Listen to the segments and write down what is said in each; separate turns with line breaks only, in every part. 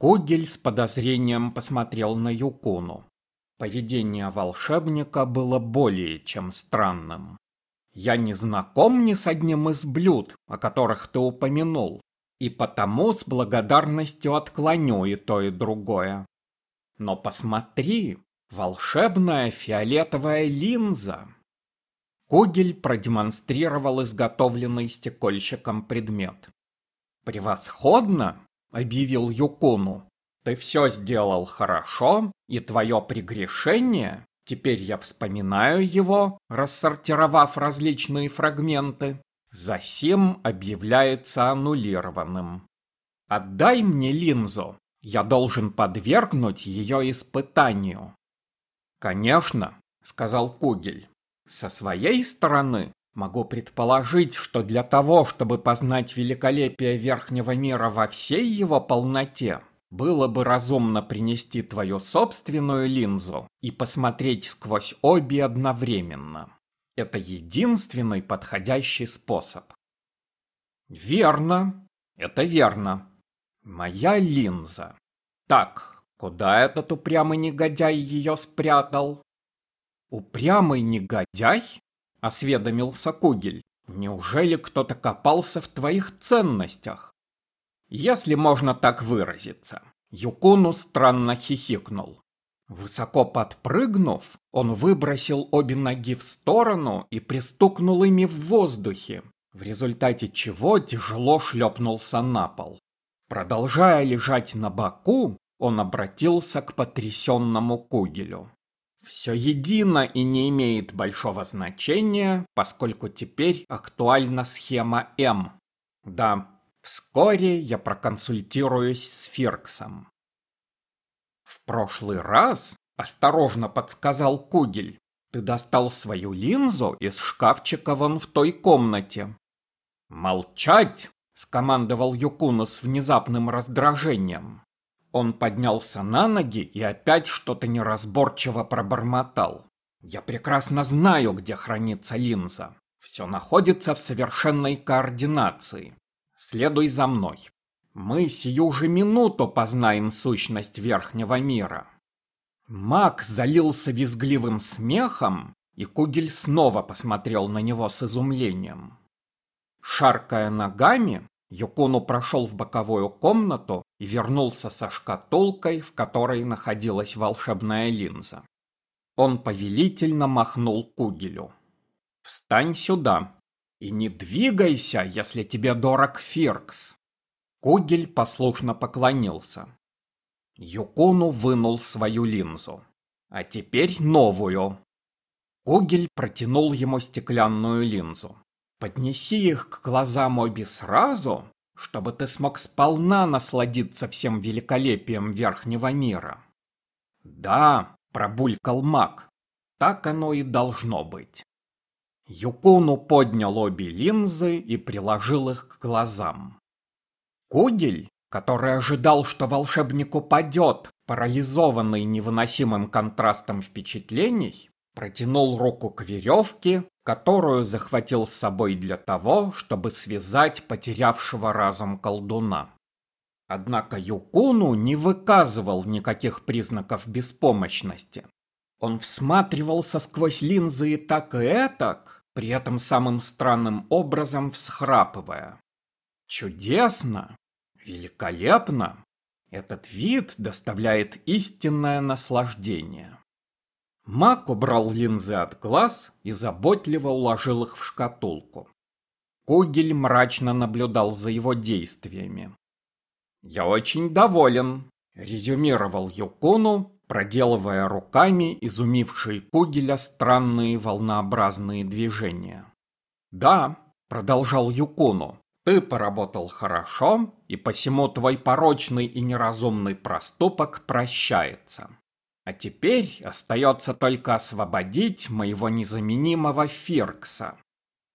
Кугель с подозрением посмотрел на Юкуну. Поведение волшебника было более чем странным. «Я не знаком ни с одним из блюд, о которых ты упомянул, и потому с благодарностью отклоню и то, и другое. Но посмотри, волшебная фиолетовая линза!» Кугель продемонстрировал изготовленный стекольщиком предмет. «Превосходно!» — объявил Юкуну. «Ты все сделал хорошо, и твое прегрешение, теперь я вспоминаю его, рассортировав различные фрагменты, засим объявляется аннулированным. Отдай мне линзу, я должен подвергнуть ее испытанию». «Конечно», — сказал Кугель. «Со своей стороны Могу предположить, что для того, чтобы познать великолепие Верхнего мира во всей его полноте, было бы разумно принести твою собственную линзу и посмотреть сквозь обе одновременно. Это единственный подходящий способ. Верно, это верно. Моя линза. Так, куда этот упрямый негодяй ее спрятал? Упрямый негодяй? — осведомился Кугель. «Неужели кто-то копался в твоих ценностях?» «Если можно так выразиться». Юкуну странно хихикнул. Высоко подпрыгнув, он выбросил обе ноги в сторону и пристукнул ими в воздухе, в результате чего тяжело шлепнулся на пол. Продолжая лежать на боку, он обратился к потрясенному Кугелю. Все едино и не имеет большого значения, поскольку теперь актуальна схема М. Да, вскоре я проконсультируюсь с Фирксом. В прошлый раз, осторожно подсказал Кугель, ты достал свою линзу из шкафчика вон в той комнате. Молчать, скомандовал Юкуна с внезапным раздражением. Он поднялся на ноги и опять что-то неразборчиво пробормотал. «Я прекрасно знаю, где хранится линза. Все находится в совершенной координации. Следуй за мной. Мы сию же минуту познаем сущность верхнего мира». Маг залился визгливым смехом, и Кугель снова посмотрел на него с изумлением. Шаркая ногами, Юкуну прошел в боковую комнату и вернулся со шкатулкой, в которой находилась волшебная линза. Он повелительно махнул Кугелю. «Встань сюда и не двигайся, если тебе дорог Фиркс». Кугель послушно поклонился. Юкуну вынул свою линзу. «А теперь новую». Кугель протянул ему стеклянную линзу. Поднеси их к глазам обе сразу, чтобы ты смог сполна насладиться всем великолепием верхнего мира. Да, пробулькал маг, так оно и должно быть. Юкуну поднял обе линзы и приложил их к глазам. Кугель, который ожидал, что волшебник упадет, парализованный невыносимым контрастом впечатлений, протянул руку к веревке которую захватил с собой для того, чтобы связать потерявшего разум колдуна. Однако Юкуну не выказывал никаких признаков беспомощности. Он всматривался сквозь линзы и так и этак, при этом самым странным образом всхрапывая. Чудесно! Великолепно! Этот вид доставляет истинное наслаждение. Мак убрал линзы от глаз и заботливо уложил их в шкатулку. Кугель мрачно наблюдал за его действиями. «Я очень доволен», — резюмировал Юкуну, проделывая руками изумившие Кугеля странные волнообразные движения. «Да», — продолжал Юкуну, — «ты поработал хорошо, и посему твой порочный и неразумный проступок прощается. А теперь остается только освободить моего незаменимого Фиркса.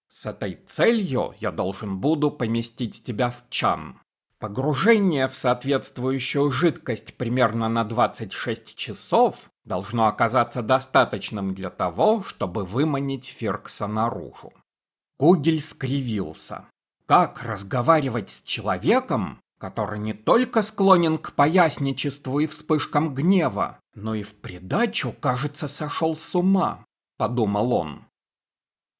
С этой целью я должен буду поместить тебя в чан. Погружение в соответствующую жидкость примерно на 26 часов должно оказаться достаточным для того, чтобы выманить Фиркса наружу. Кугель скривился. Как разговаривать с человеком, который не только склонен к поясничеству и вспышкам гнева, но и в придачу, кажется, сошел с ума, подумал он.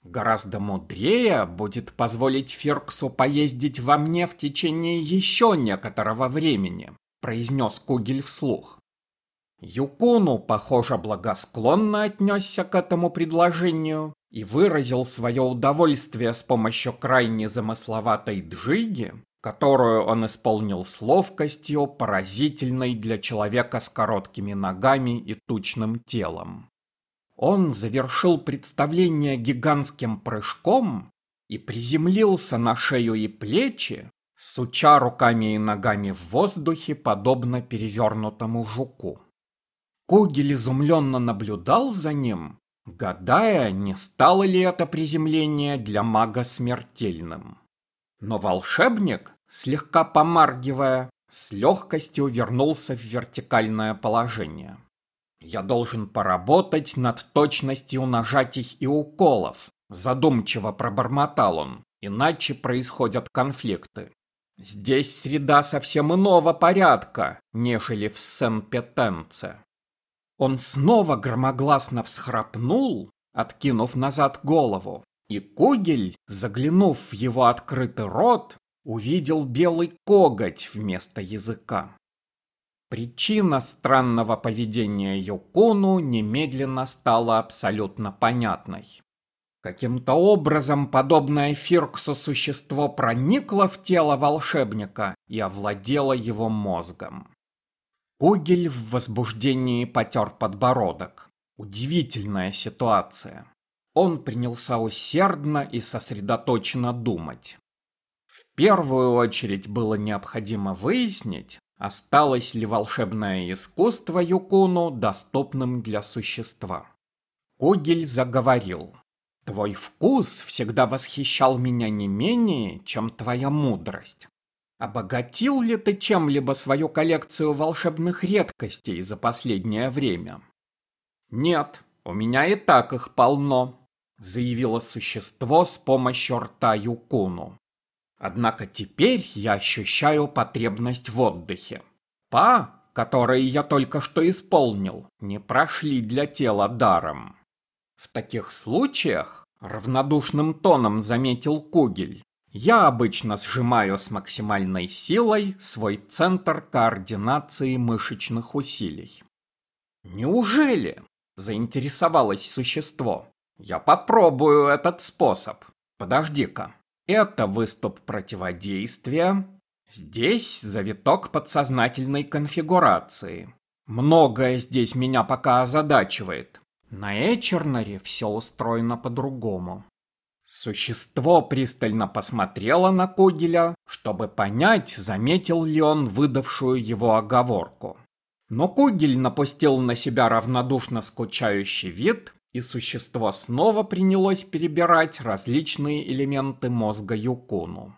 Гораздо мудрее будет позволить Фирксу поездить во мне в течение еще некоторого времени, произнес Кугель вслух. Юкуну, похоже, благосклонно отнесся к этому предложению и выразил свое удовольствие с помощью крайне замысловатой джиги, которую он исполнил с ловкостью, поразительной для человека с короткими ногами и тучным телом. Он завершил представление гигантским прыжком и приземлился на шею и плечи, суча руками и ногами в воздухе, подобно перевернутому жуку. Кугель изумленно наблюдал за ним, гадая, не стало ли это приземление для мага смертельным. Но волшебник, слегка помаргивая, с легкостью вернулся в вертикальное положение. Я должен поработать над точностью нажатий и уколов, задумчиво пробормотал он, иначе происходят конфликты. Здесь среда совсем иного порядка, нежели в Сен-Петенце. Он снова громогласно всхрапнул, откинув назад голову, и Кугель, заглянув в его открытый рот, увидел белый коготь вместо языка. Причина странного поведения Юкуну немедленно стала абсолютно понятной. Каким-то образом подобное Фирксу существо проникло в тело волшебника и овладело его мозгом. Кугель в возбуждении потер подбородок. Удивительная ситуация. Он принялся усердно и сосредоточенно думать. В первую очередь было необходимо выяснить, Осталось ли волшебное искусство Юкуну доступным для существа? Кугель заговорил. Твой вкус всегда восхищал меня не менее, чем твоя мудрость. Обогатил ли ты чем-либо свою коллекцию волшебных редкостей за последнее время? Нет, у меня и так их полно, заявило существо с помощью рта Юкуну. Однако теперь я ощущаю потребность в отдыхе. Па, которые я только что исполнил, не прошли для тела даром. В таких случаях, равнодушным тоном заметил Кугель, я обычно сжимаю с максимальной силой свой центр координации мышечных усилий. Неужели? Заинтересовалось существо. Я попробую этот способ. Подожди-ка. Это выступ противодействия. Здесь завиток подсознательной конфигурации. Многое здесь меня пока озадачивает. На Эчернере все устроено по-другому. Существо пристально посмотрело на Кугеля, чтобы понять, заметил ли он выдавшую его оговорку. Но Кугель напустил на себя равнодушно скучающий вид и существо снова принялось перебирать различные элементы мозга Юкуну.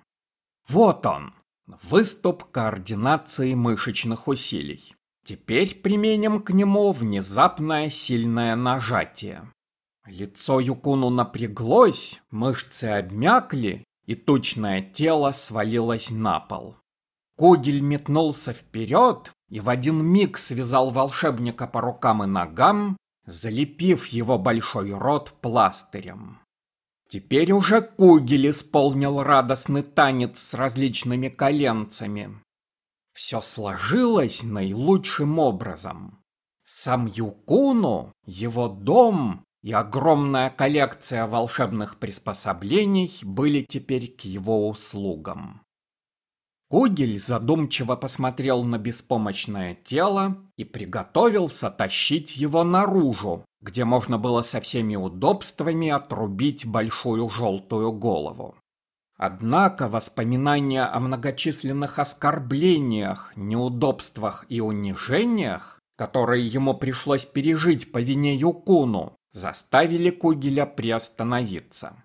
Вот он, выступ координации мышечных усилий. Теперь применим к нему внезапное сильное нажатие. Лицо Юкуну напряглось, мышцы обмякли, и тучное тело свалилось на пол. Кугель метнулся вперед и в один миг связал волшебника по рукам и ногам, залепив его большой рот пластырем. Теперь уже Кугель исполнил радостный танец с различными коленцами. Все сложилось наилучшим образом. Сам Юкуну, его дом и огромная коллекция волшебных приспособлений были теперь к его услугам. Кугель задумчиво посмотрел на беспомощное тело и приготовился тащить его наружу, где можно было со всеми удобствами отрубить большую желтую голову. Однако воспоминания о многочисленных оскорблениях, неудобствах и унижениях, которые ему пришлось пережить по вине Юкуну, заставили Кугеля приостановиться.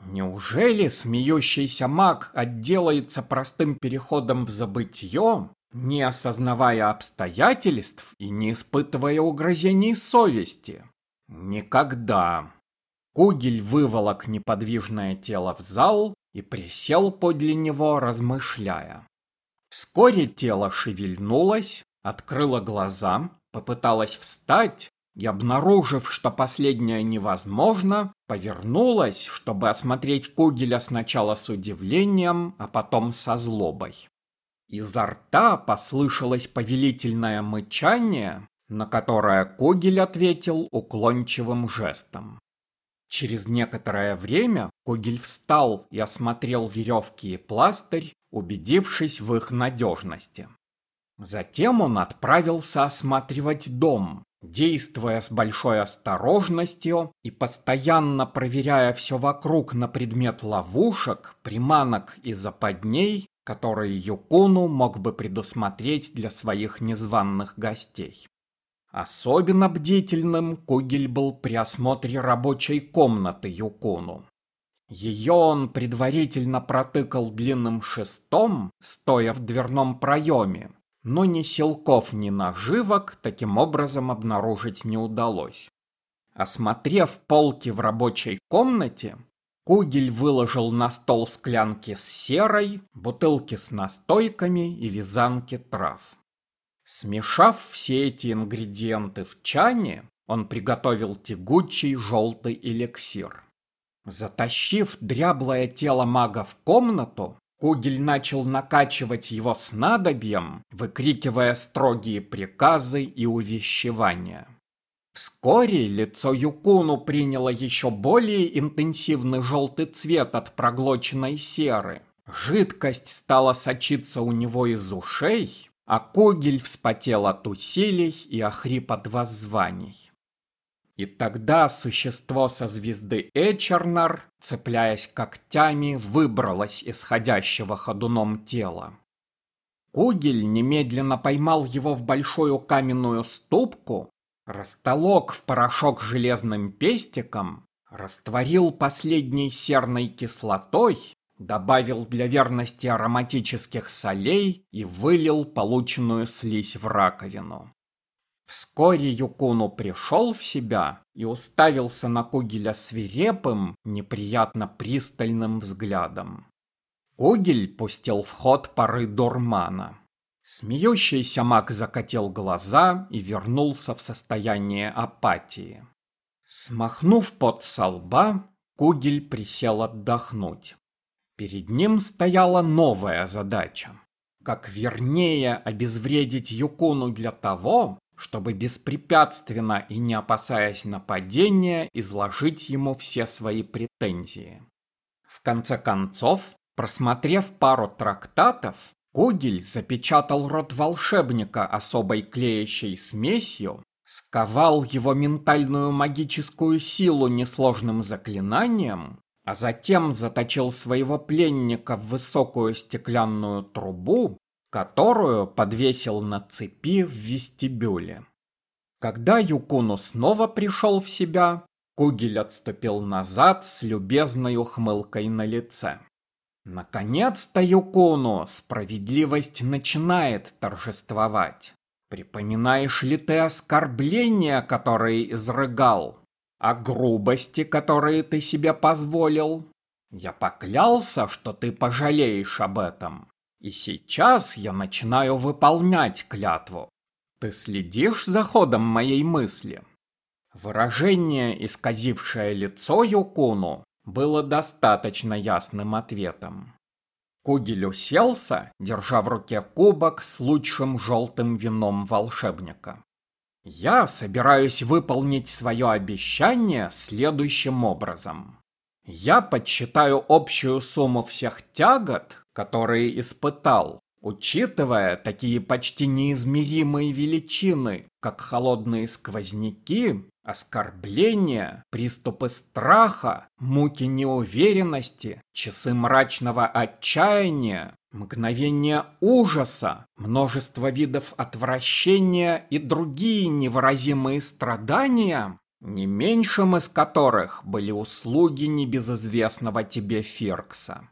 Неужели смеющийся маг отделается простым переходом в забытье, не осознавая обстоятельств и не испытывая угрозений совести? Никогда. Кугель выволок неподвижное тело в зал и присел подле него, размышляя. Вскоре тело шевельнулось, открыло глаза, попыталось встать и, обнаружив, что последнее невозможно, повернулась, чтобы осмотреть Кугеля сначала с удивлением, а потом со злобой. Изо рта послышалось повелительное мычание, на которое Кугель ответил уклончивым жестом. Через некоторое время Кугель встал и осмотрел веревки и пластырь, убедившись в их надежности. Затем он отправился осматривать дом, действуя с большой осторожностью и постоянно проверяя все вокруг на предмет ловушек, приманок и западней, которые Юкуну мог бы предусмотреть для своих незваных гостей. Особенно бдительным Кугель был при осмотре рабочей комнаты Юкуну. Ее он предварительно протыкал длинным шестом, стоя в дверном проеме, но ни силков, ни наживок таким образом обнаружить не удалось. Осмотрев полки в рабочей комнате, Кугель выложил на стол склянки с серой, бутылки с настойками и вязанки трав. Смешав все эти ингредиенты в чане, он приготовил тягучий желтый эликсир. Затащив дряблое тело мага в комнату, Кугель начал накачивать его снадобьем, выкрикивая строгие приказы и увещевания. Вскоре лицо Юкуну приняло еще более интенсивный желтый цвет от проглоченной серы. Жидкость стала сочиться у него из ушей, а Кугель вспотел от усилий и охрип от воззваний. И тогда существо со звезды Эчернар, цепляясь когтями, выбралось из ходящего ходуном тела. Кугель немедленно поймал его в большую каменную ступку, растолок в порошок железным пестиком, растворил последней серной кислотой, добавил для верности ароматических солей и вылил полученную слизь в раковину. Вскоре Юкуну пришел в себя и уставился на Кугеля свирепым, неприятно пристальным взглядом. Кугель пустил в ход пары дурмана. Смеющийся маг закатил глаза и вернулся в состояние апатии. Смахнув пот со лба, Кугель присел отдохнуть. Перед ним стояла новая задача. Как вернее обезвредить Юкуну для того, чтобы беспрепятственно и не опасаясь нападения изложить ему все свои претензии. В конце концов, просмотрев пару трактатов, Кугель запечатал рот волшебника особой клеящей смесью, сковал его ментальную магическую силу несложным заклинанием, а затем заточил своего пленника в высокую стеклянную трубу, которую подвесил на цепи в вестибюле. Когда Юкуну снова пришел в себя, Кугель отступил назад с любезной ухмылкой на лице. Наконец-то, Юкуну, справедливость начинает торжествовать. Припоминаешь ли ты оскорбления, которые изрыгал? О грубости, которые ты себе позволил? Я поклялся, что ты пожалеешь об этом. И сейчас я начинаю выполнять клятву. Ты следишь за ходом моей мысли? Выражение, исказившее лицо Юкуну, было достаточно ясным ответом. Кугель уселся, держа в руке кубок с лучшим желтым вином волшебника. Я собираюсь выполнить свое обещание следующим образом. Я подсчитаю общую сумму всех тягот, которые испытал, учитывая такие почти неизмеримые величины, как холодные сквозняки, оскорбления, приступы страха, муки неуверенности, часы мрачного отчаяния, мгновения ужаса, множество видов отвращения и другие невыразимые страдания, не меньшим из которых были услуги небезызвестного тебе Феркса.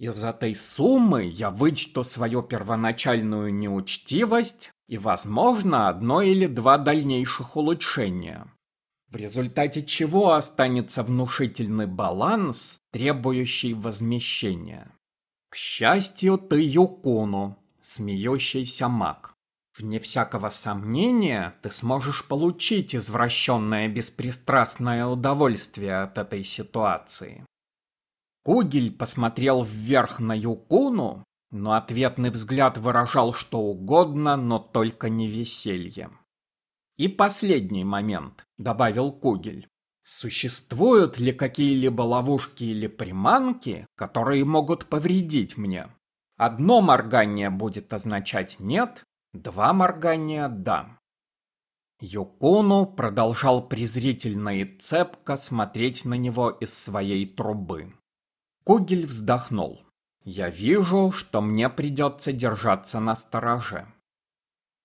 Из этой суммы я вычту свою первоначальную неучтивость и, возможно, одно или два дальнейших улучшения. В результате чего останется внушительный баланс, требующий возмещения. К счастью, ты Юкуну, смеющийся маг. Вне всякого сомнения, ты сможешь получить извращенное беспристрастное удовольствие от этой ситуации. Кугель посмотрел вверх на Юкуну, но ответный взгляд выражал что угодно, но только не веселье. И последний момент, добавил Кугель. Существуют ли какие-либо ловушки или приманки, которые могут повредить мне? Одно моргание будет означать «нет», два моргания «да». Юкуну продолжал презрительно и цепко смотреть на него из своей трубы. Кугель вздохнул. «Я вижу, что мне придется держаться на стороже.